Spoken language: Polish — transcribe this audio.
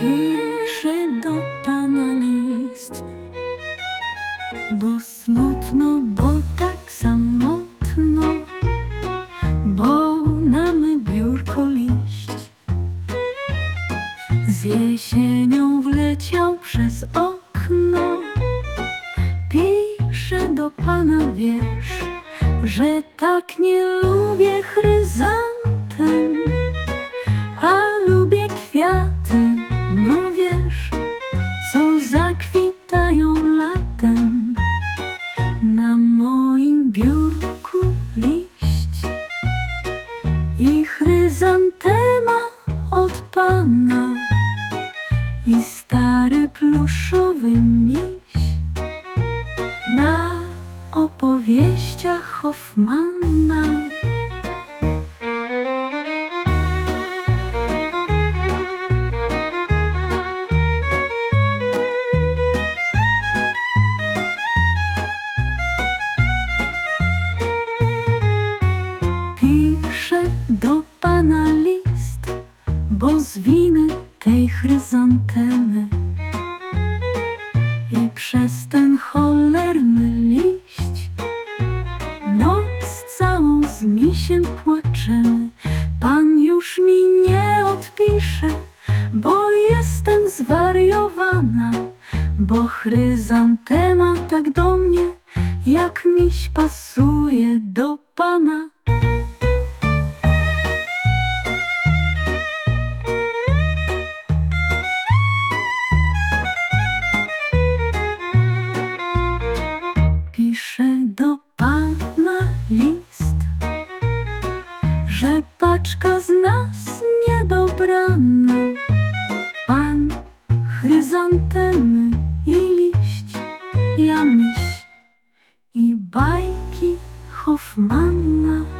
Piszę do pana list, bo smutno, bo tak samotno, bo nam biurko liść z jesienią wleciał przez okno. Piszę do pana wiersz, że tak nie lubię a lubię kwiaty, no wiesz, co zakwitają latem. Na moim biurku liść i chryzantema od pana i stary pluszowy miś na opowieściach Hoffmana. Piszę do pana list, bo z winy tej chryzantemy i przez ten cholerny liść noc całą z misiem płaczemy. Pan już mi nie odpisze, bo jestem zwariowana, bo chryzantema tak do mnie, jak miś pasuje do pana. Że paczka z nas niedobrana. Pan chryzantemy i liść, ja myśl i bajki Hoffmana.